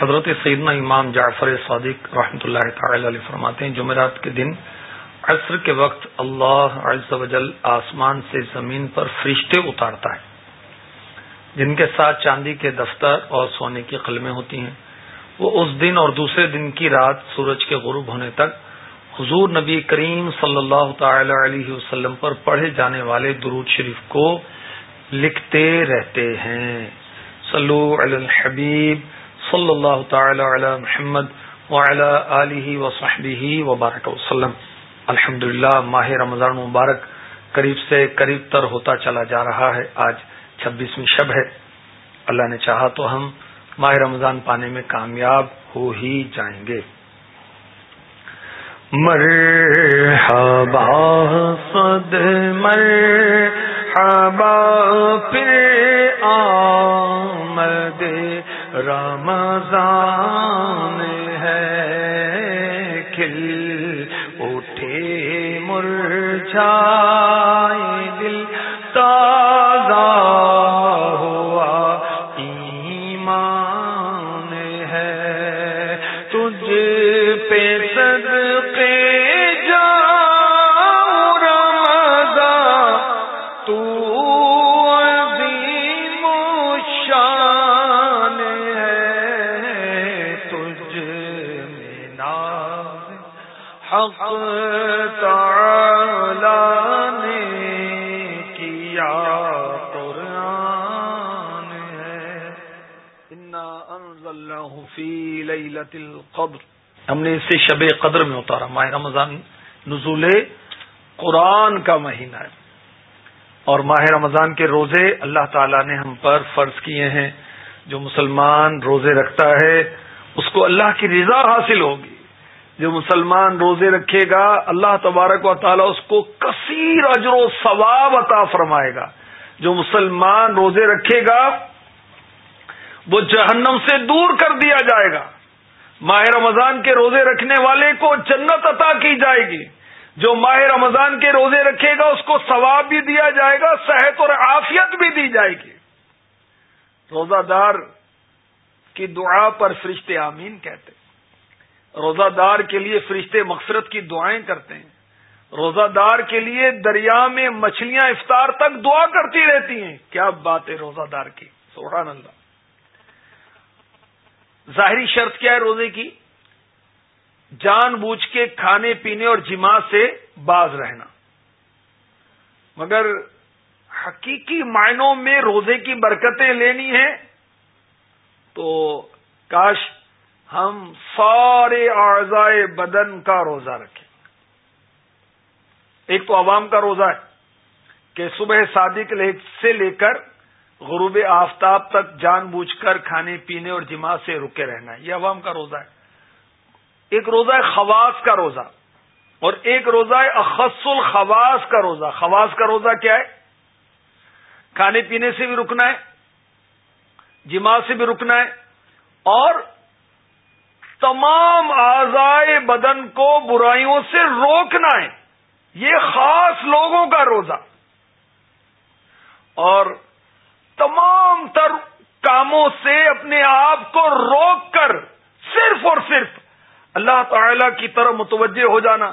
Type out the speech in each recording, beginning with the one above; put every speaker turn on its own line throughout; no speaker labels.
حضرت سیدنا امام جعفر صادق رحمۃ اللہ تعالی علیہ فرماتے ہیں، جمعرات کے دن، عصر کے وقت اللہ عز و جل آسمان سے زمین پر فرشتے اتارتا ہے۔ جن کے ساتھ چاندی کے دفتر اور سونے کی قلمیں ہوتی ہیں، وہ اس دن اور دوسرے دن کی رات سورج کے غروب ہونے تک حضور نبی کریم صلی اللہ تعالی علیہ وسلم پر پڑھے جانے والے درود شریف کو لکھتے رہتے ہیں۔ صلو علی الحبیب صلی اللہ تعالی علی محمد وعلی آلہ وصحبہ وبارک وسلم۔ الحمد ماہ رمضان مبارک قریب سے قریب تر ہوتا چلا جا رہا ہے۔ آج چھبیسویں شب ہے۔ اللہ نے چاہا تو ہم ماہ رمضان پانے میں کامیاب ہو ہی جائیں گے۔ مرحبا صد مرحبا پھر آمد رمضان ہے کھل اٹھے مرچا القدر۔ ہم نے اسے شب قدر میں اتارا۔ ماہ رمضان نزول قرآن کا مہینہ ہے۔ اور ماہ رمضان کے روزے اللہ تعالی نے ہم پر فرض کیے ہیں۔ جو مسلمان روزے رکھتا ہے، اس کو اللہ کی رضا حاصل ہوگی۔ جو مسلمان روزے رکھے گا، اللہ تبارک و تعالی اس کو کثیر اجر و ثواب عطا فرمائے گا۔ جو مسلمان روزے رکھے گا، وہ جہنم سے دور کر دیا جائے گا۔ ماہ رمضان کے روزے رکھنے والے کو جنت عطا کی جائے گی۔ جو ماہ رمضان کے روزے رکھے گا، اس کو ثواب بھی دیا جائے گا، صحت اور عافیت بھی دی جائے گی۔ روزہ دار کی دعا پر فرشتے آمین کہتے روزہ دار کے لیے فرشتے مغفرت کی دعائیں کرتے ہیں۔ روزہ دار کے لیے دریا میں مچھلیاں افطار تک دعا کرتی رہتی ہیں۔ کیا بات ہے روزہ دار کی؟ سبحان اللہ۔ ظاہری شرط کیا ہے روزے کی؟ جان بوجھ کے کھانے پینے اور جمع سے باز رہنا۔ مگر حقیقی معنوں میں روزے کی برکتیں لینی ہیں تو کاش ہم سارے اعضائے بدن کا روزہ رکھیں۔ ایک تو عوام کا روزہ ہے کہ صبح صادق سے لے کر غروب آفتاب تک جان بوجھ کر کھانے پینے اور جماع سے رکے رہنا ہے۔ یہ عوام کا روزہ ہے۔ ایک روزہ ہے خواص کا روزہ اور ایک روزہ ہے اخص الخواص کا روزہ۔ خواص کا روزہ کیا ہے؟ کھانے پینے سے بھی رکنا ہے، جماع سے بھی رکنا ہے اور تمام آزائے بدن کو برائیوں سے روکنا ہے۔ یہ خاص لوگوں کا روزہ۔ اور تمام تر کاموں سے اپنے آپ کو روک کر صرف اور صرف اللہ تعالی کی طرف متوجہ ہو جانا۔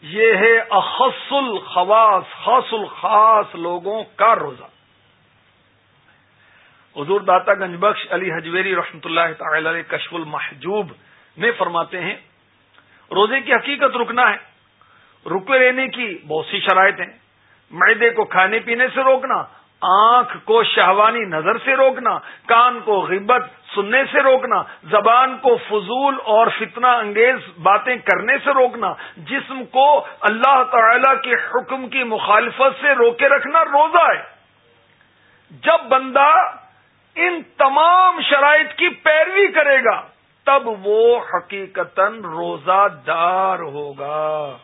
یہ ہے اخص الخواص، خاص الخاص لوگوں کا روزہ۔ حضور داتا گنج بخش علی حجویری رحمۃ اللہ تعالی علیہ کشف المحجوب میں فرماتے ہیں، روزے کی حقیقت رکنا ہے رکے رہنے کی بہت سی شرائط ہیں، معدے کو کھانے پینے سے روکنا، آنکھ کو شہوانی نظر سے روکنا، کان کو غیبت سننے سے روکنا، زبان کو فضول اور فتنہ انگیز باتیں کرنے سے روکنا، جسم کو اللہ تعالی کے حکم کی مخالفت سے روکے رکھنا روزہ ہے۔ جب بندہ ان تمام شرائط کی پیروی کرے گا، تب وہ حقیقتا روزہ دار ہوگا۔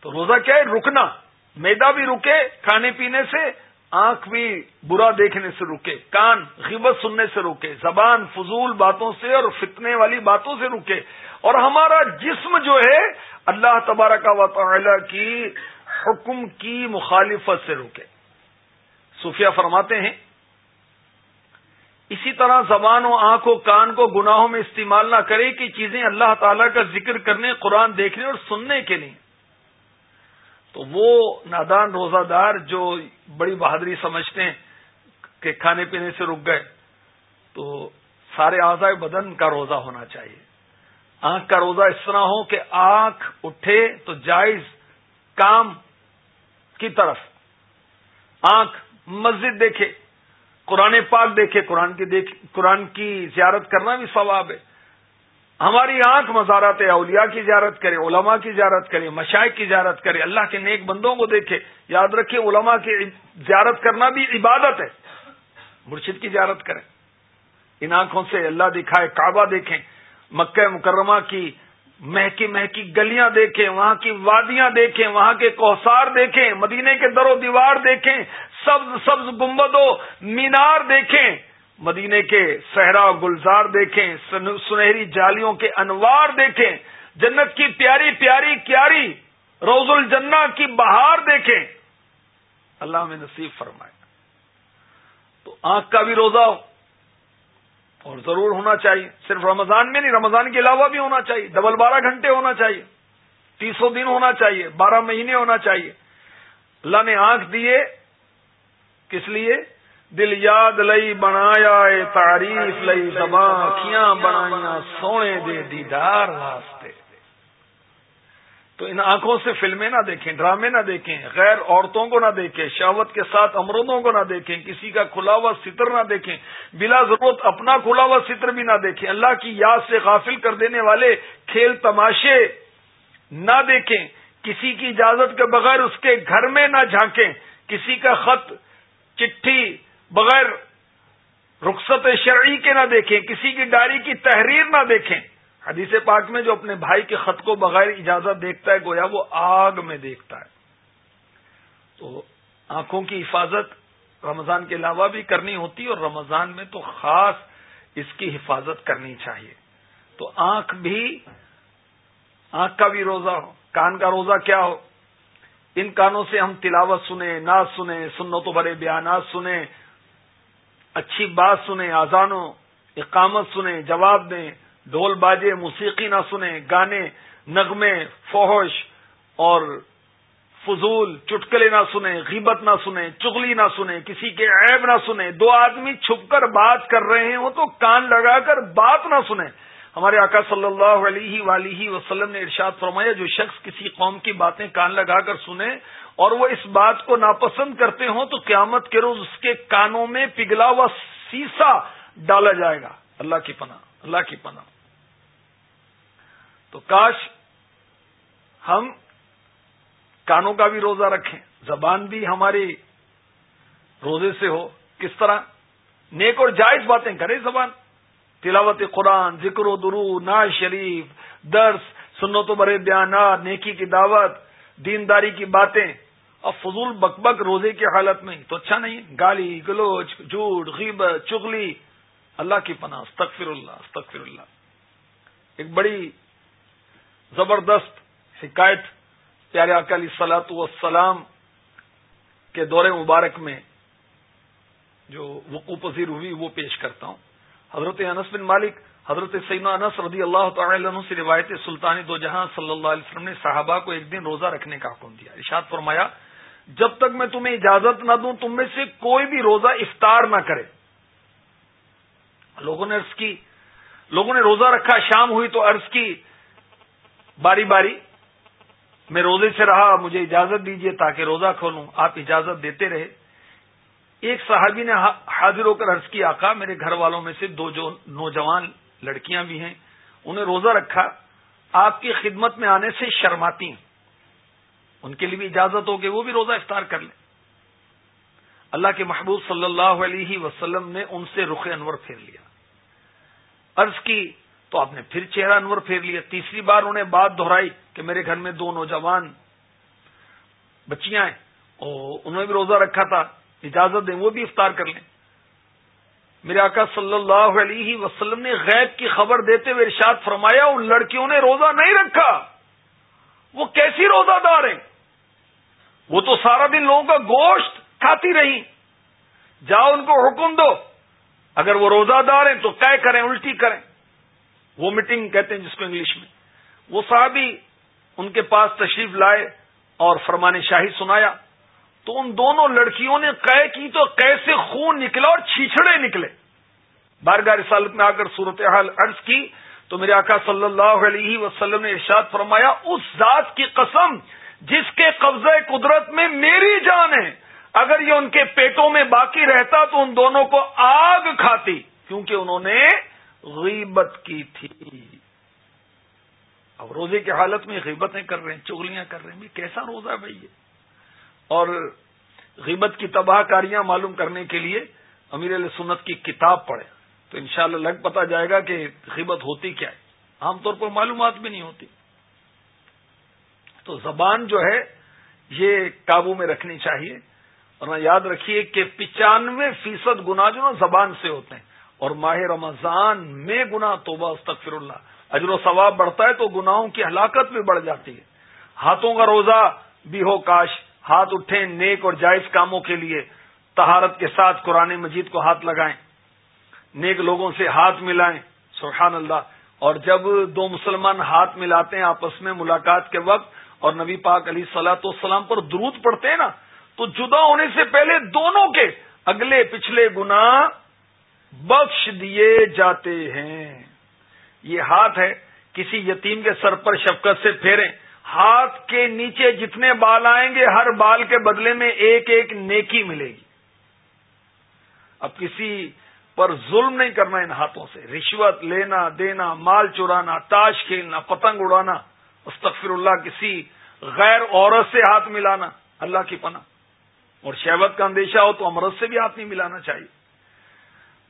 تو روزہ کیا ہے؟ رکنا۔ میدا بھی رکے کھانے پینے سے، آنکھ بھی برا دیکھنے سے رکے، کان غیبت سننے سے رکے، زبان فضول باتوں سے اور فتنے والی باتوں سے رکے۔ اور ہمارا جسم جو ہے، اللہ تبارک و تعالی کی حکم کی مخالفت سے رکے۔ صوفیہ فرماتے ہیں، اسی طرح زبان و آنکھ و کان کو گناہوں میں استعمال نہ کرے کہ چیزیں اللہ تعالی کا ذکر کرنے، قرآن دیکھنے اور سننے کے لیے۔ تو وہ نادان روزہ دار جو بڑی بہادری سمجھتے ہیں کہ کھانے پینے سے رک گئے، تو سارے آزائے بدن کا روزہ ہونا چاہیے۔ آنکھ کا روزہ اس طرح ہو کہ آنکھ اٹھے تو جائز کام کی طرف۔ آنکھ مسجد دیکھے، قرآن پاک دیکھے، قرآن کی دیکھ، قرآن کی زیارت کرنا بھی ثواب ہے۔ ہماری آنکھ مزارات اولیاء کی زیارت کرے، علماء کی زیارت کرے، مشائق کی زیارت کرے، اللہ کے نیک بندوں کو دیکھے۔ یاد رکھے، علماء کی زیارت کرنا بھی عبادت ہے۔ مرشد کی زیارت کریں۔ ان آنکھوں سے اللہ دکھائے، کعبہ دیکھیں۔ مکہ مکرمہ کی مہکی مہکی گلیاں دیکھیں، وہاں کی وادیاں دیکھیں، وہاں کے کوسار دیکھیں، مدینے کے در و دیوار دیکھیں، سبز سبز گمبد و مینار دیکھیں، مدینے کے صحرا گلزار دیکھیں سنہری جالیوں کے انوار دیکھیں، جنت کی پیاری پیاری کیاری، روز الجنہ کی بہار دیکھیں۔ اللہ میں نصیب فرمائے۔ تو آنکھ کا بھی روزہ ہو۔ اور ضرور ہونا چاہیے۔ صرف رمضان میں نہیں، رمضان کے علاوہ بھی ہونا چاہیے۔ ڈبل بارہ گھنٹے ہونا چاہیے۔ تیسوں دن ہونا چاہیے۔ بارہ مہینے ہونا چاہیے۔ اللہ نے آنکھ دیے۔ کس لیے؟ دل یاد لئی بنایا تعریف لئی زبان بنایا سونے دے دیدار واسطے۔ تو ان آنکھوں سے فلمیں نہ دیکھیں، ڈرامے نہ دیکھیں، غیر عورتوں کو نہ دیکھیں، شہوت کے ساتھ امرودوں کو نہ دیکھیں، کسی کا کھلا ہوا ستر نہ دیکھیں، بلا ضرورت اپنا کھلا ہوا ستر بھی نہ دیکھیں، اللہ کی یاد سے غافل کر دینے والے کھیل تماشے نہ دیکھیں، کسی کی اجازت کے بغیر اس کے گھر میں نہ جھانکیں، کسی کا خط، چٹھی بغیر رخصت شرعی کے نہ دیکھیں، کسی کی ڈائری کی تحریر نہ دیکھیں۔ حدیث پاک میں جو اپنے بھائی کے خط کو بغیر اجازت دیکھتا ہے، گویا وہ آگ میں دیکھتا ہے۔ تو آنکھوں کی حفاظت رمضان کے علاوہ بھی کرنی ہوتی اور رمضان میں تو خاص اس کی حفاظت کرنی چاہیے۔ تو آنکھ بھی، آنکھ کا بھی روزہ ہو، کان کا روزہ کیا ہو؟ ان کانوں سے ہم تلاوت سنیں ناز سنیں سنو تو بڑے بیانات سنیں، اچھی بات سنیں، آزانوں، اقامت سنیں، جواب دیں۔ ڈھول باجے موسیقی نہ سنیں گانے نغمے فوہش اور فضول چٹکلے نہ سنیں غیبت نہ سنیں چگلی نہ سنیں کسی کے عیب نہ سنیں دو آدمی چھپ کر بات کر رہے ہوں تو کان لگا کر بات نہ سنیں ہمارے آقا صلی اللہ علیہ ولیہ وسلم نے ارشاد فرمایا جو شخص کسی قوم کی باتیں کان لگا کر سنے اور وہ اس بات کو ناپسند کرتے ہوں تو قیامت کے روز اس کے کانوں میں پگھلا ہوا سیسا ڈالا جائے گا اللہ کی پناہ اللہ کی پناہ تو کاش ہم کانوں کا بھی روزہ رکھیں، زبان بھی ہماری روزے سے ہو۔ کس طرح؟ نیک اور جائز باتیں کرے زبان۔ تلاوت قرآن، ذکر و درو ناز شریف، درس سنو تو برے بیانات، نیکی کی دعوت، دینداری کی باتیں۔ اور فضول بک بک روزے کی حالت میں تو اچھا نہیں۔ گالی، گلوچ، جھوٹ، غیبت چگلی اللہ کی پناہ، استغفر اللہ استغفر اللہ۔ ایک بڑی زبردست حکایت پیارے اکالی سلاط والسلام کے دور مبارک میں جو وقوع پذیر ہوئی، وہ پیش کرتا ہوں۔ حضرت انس بن مالک، حضرت سینا انس رضی اللہ تعالی عنہ سے روایت سلطانی دو جہاں صلی اللہ علیہ وسلم نے صحابہ کو ایک دن روزہ رکھنے کا حکم دیا۔ ارشاد فرمایا، جب تک میں تمہیں اجازت نہ دوں، تم میں سے کوئی بھی روزہ افطار نہ کرے۔ لوگوں نے عرض کی، لوگوں نے روزہ رکھا، شام ہوئی تو عرض کی باری باری میں روزے سے رہا، مجھے اجازت دیجیے تاکہ روزہ کھولوں، آپ اجازت دیتے رہے۔ ایک صحابی نے حاضر ہو کر عرض کی آقا، میرے گھر والوں میں سے دو جو نوجوان لڑکیاں بھی ہیں، انہیں روزہ رکھا، آپ کی خدمت میں آنے سے شرماتی ہیں۔ ان کے لیے بھی اجازت ہو کہ وہ بھی روزہ افطار کر لیں۔ اللہ کے محبوب صلی اللہ علیہ وسلم نے ان سے رخ انور پھیر لیا۔ عرض کی تو آپ نے پھر چہرہ انور پھیر لیا۔ تیسری بار انہیں بات دہرائی کہ میرے گھر میں دو نوجوان بچیاں ہیں۔ اور انہوں نے بھی روزہ رکھا تھا، اجازت دیں وہ بھی افطار کر لیں۔ میرے آقا صلی اللہ علیہ وسلم نے غیب کی خبر دیتے ہوئے ارشاد فرمایا، ان لڑکیوں نے روزہ نہیں رکھا۔ وہ کیسی روزہ دار ہیں؟ وہ تو سارا دن لوگوں کا گوشت کھاتی رہی جاؤ ان کو حکم دو۔ اگر وہ روزہ دار ہیں تو طے کریں، الٹی کریں۔ وہ میٹنگ کہتے ہیں جس کو انگلش میں۔ وہ صحابی ان کے پاس تشریف لائے اور فرمان شاہی سنایا۔ تو ان دونوں لڑکیوں نے قے کی تو کیسے خون نکلا اور چھیچڑے نکلے۔ بارگاہ رسالت میں آ کر صورتحال عرض کی تو میرے آقا صلی اللہ علیہ وسلم نے ارشاد فرمایا، اس ذات کی قسم جس کے قبضہ قدرت میں میری جان ہے، اگر یہ ان کے پیٹوں میں باقی رہتا تو ان دونوں کو آگ کھاتی۔ کیونکہ انہوں نے غیبت کی تھی۔ اب روزے کی حالت میں غیبتیں کر رہے ہیں، چگلیاں کر رہے ہیں۔ کیسا روزہ ہے بھائی یہ؟ اور غیبت کی تباہ کاریاں معلوم کرنے کے لیے امیر علیہ سنت کی کتاب پڑھے تو انشاءاللہ لگ پتا جائے گا کہ غیبت ہوتی کیا ہے۔ عام طور پر معلومات بھی نہیں ہوتی۔ تو زبان جو ہے، یہ قابو میں رکھنی چاہیے۔ اور یاد رکھیے کہ پچانوے فیصد گنا جو نا زبان سے ہوتے ہیں۔ اور ماہ رمضان میں گنا توبہ، استغفر اللہ۔ اجر و ثواب بڑھتا ہے تو گناہوں کی ہلاکت بھی بڑھ جاتی ہے۔ ہاتھوں کا روزہ بھی ہو کاش، ہاتھ اٹھیں نیک اور جائز کاموں کے لیے۔ تہارت کے ساتھ قرآن مجید کو ہاتھ لگائیں۔ نیک لوگوں سے ہاتھ ملائیں، سبحان اللہ۔ اور جب دو مسلمان ہاتھ ملاتے ہیں آپس میں ملاقات کے وقت، اور نبی پاک علی سلاۃ والسلام پر درود پڑتے ہیں نا، تو جدا ہونے سے پہلے دونوں کے اگلے پچھلے گنا بخش دیے جاتے ہیں۔ یہ ہاتھ ہے، کسی یتیم کے سر پر شفقت سے پھیریں۔ ہاتھ کے نیچے جتنے بال آئیں گے، ہر بال کے بدلے میں ایک ایک نیکی ملے گی۔ اب کسی پر ظلم نہیں کرنا ان ہاتھوں سے۔ رشوت لینا، دینا، مال چرانا، تاش کھیلنا، پتنگ اڑانا، استغفر اللہ، کسی غیر عورت سے ہاتھ ملانا، اللہ کی پناہ۔ اور شہوت کا اندیشہ ہو تو امرت سے بھی ہاتھ نہیں ملانا چاہیے۔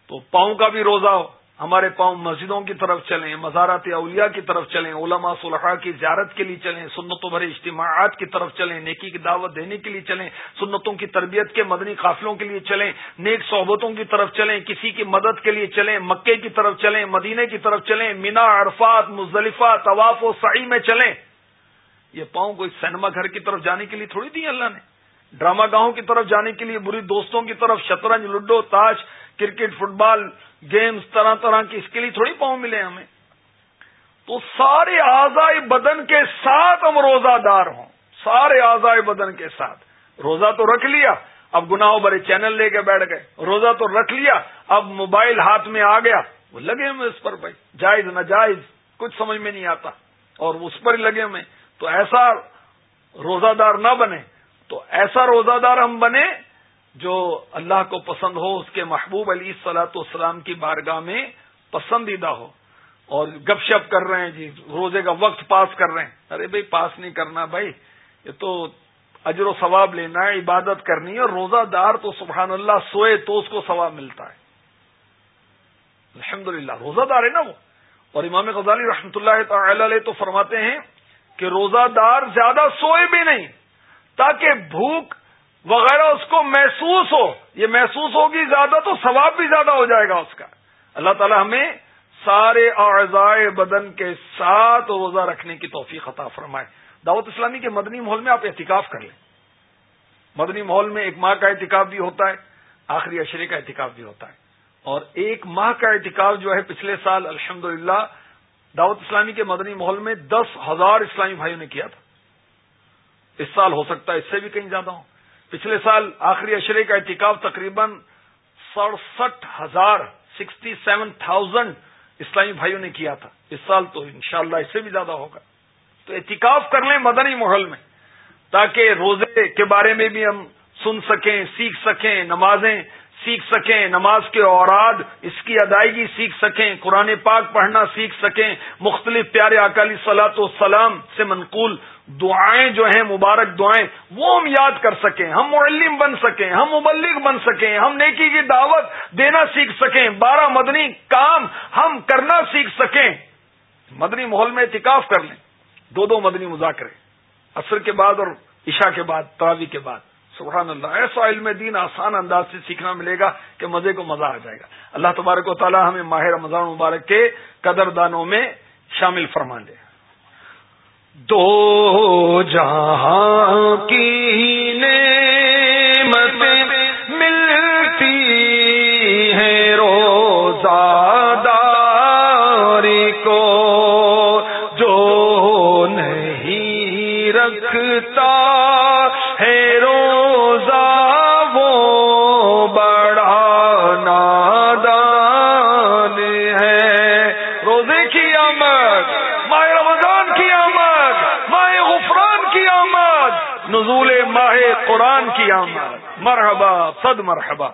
تو پاؤں کا بھی روزہ ہو۔ ہمارے پاؤں مسجدوں کی طرف چلیں، مزارات اولیاء کی طرف چلیں، علماء صلحاء کی زیارت کے لیے چلیں، سنتوں بھرے اجتماعات کی طرف چلیں، نیکی کی دعوت دینے کے لیے چلیں، سنتوں کی تربیت کے مدنی قافلوں کے لیے چلیں، نیک صحبتوں کی طرف چلیں، کسی کی مدد کے لیے چلیں، مکے کی طرف چلیں مدینے کی طرف چلیں، مینا، عرفات، مزدلفہ، طواف و سعی میں چلیں۔ یہ پاؤں کو سینما گھر کی طرف جانے کے لیے تھوڑی دی اللہ نے۔ ڈرامہ گاہوں کی طرف جانے کے لیے، بری دوستوں کی طرف شطرنج، لڈو، تاش کرکٹ فٹ بال گیمز، طرح طرح کی، اس کے لیے تھوڑی پاؤں ملے ہمیں۔ تو سارے آزائے بدن کے ساتھ ہم روزہ دار ہوں۔ سارے آزائے بدن کے ساتھ۔ روزہ تو رکھ لیا، اب گناہوں بڑے چینل لے کے بیٹھ گئے۔ روزہ تو رکھ لیا، اب موبائل ہاتھ میں آ گیا۔ وہ لگے ہوئے اس پر بھائی، جائز، ناجائز، کچھ سمجھ میں نہیں آتا۔ اور اس پر ہی لگے ہوئے تو ایسا روزہ دار نہ بنے۔ تو ایسا روزہ دار ہم بنے جو اللہ کو پسند ہو، اس کے محبوب علی سلاۃ والسلام کی بارگاہ میں پسندیدہ ہو۔ اور گپ شپ کر رہے ہیں جی روزے کا وقت پاس کر رہے ہیں۔ ارے بھائی، پاس نہیں کرنا بھائی، یہ تو اجر و ثواب لینا ہے، عبادت کرنی ہے، اور روزہ دار تو سبحان اللہ سوئے تو اس کو ثواب ملتا ہے۔ الحمد روزہ دار ہے نا وہ۔ اور امام غزالی رحمتہ اللہ تعالی علیہ تو فرماتے ہیں کہ روزہ دار زیادہ سوئے بھی نہیں، تاکہ بھوک وغیرہ اس کو محسوس ہو، یہ محسوس ہوگی زیادہ تو ثواب بھی زیادہ ہو جائے گا اس کا۔ اللہ تعالی ہمیں سارے اعضائے بدن کے ساتھ روزہ رکھنے کی توفیق عطا فرمائے۔ دعوت اسلامی کے مدنی محل میں آپ احتکاف کر لیں۔ مدنی محل میں ایک ماہ کا احتکاف بھی ہوتا ہے، آخری اشرے کا احتکاف بھی ہوتا ہے۔ اور ایک ماہ کا احتکاف جو ہے، پچھلے سال الحمد دعوت اسلامی کے مدنی محل میں دس ہزار اسلامی بھائیوں نے کیا تھا۔ اس سال ہو سکتا ہے، اس سے بھی کہیں زیادہ ہوں۔ پچھلے سال آخری اشرے کا احتکاب تقریباً سڑسٹھ ہزار سکسٹی سیون تھاؤزینڈ اسلامی بھائیوں نے کیا تھا۔ اس سال تو انشاءاللہ اس سے بھی زیادہ ہوگا۔ تو احتکاف کر لیں مدنی محل میں، تاکہ روزے کے بارے میں بھی ہم سن سکیں، سیکھ سکیں، نمازیں سیکھ سکیں، نماز کے اوراد اس کی ادائیگی سیکھ سکیں، قرآن پاک پڑھنا سیکھ سکیں۔ مختلف پیارے اکالی سلاۃ والسلام سے منقول دعائیں جو ہیں، مبارک دعائیں، وہ ہم یاد کر سکیں۔ ہم معلم بن سکیں، ہم مبلغ بن سکیں، ہم نیکی کی دعوت دینا سیکھ سکیں۔ بارہ مدنی کام ہم کرنا سیکھ سکیں۔ مدنی ماحول میں اعتکاف کر لیں۔ دو دو مدنی مذاکرے، عصر کے بعد اور عشاء کے بعد تراوی کے بعد۔ سبحان اللہ، ایسا علم دین آسان انداز سے سیکھنا ملے گا کہ مزے کو مزہ آ جائے گا۔ اللہ تبارک و تعالی ہمیں ماہ رمضان مبارک کے قدر دانوں میں شامل فرما لے دو جہاں کی نعمتیں ملتی ہیں روزہ داری کو یا مرحبا صد مرحبا۔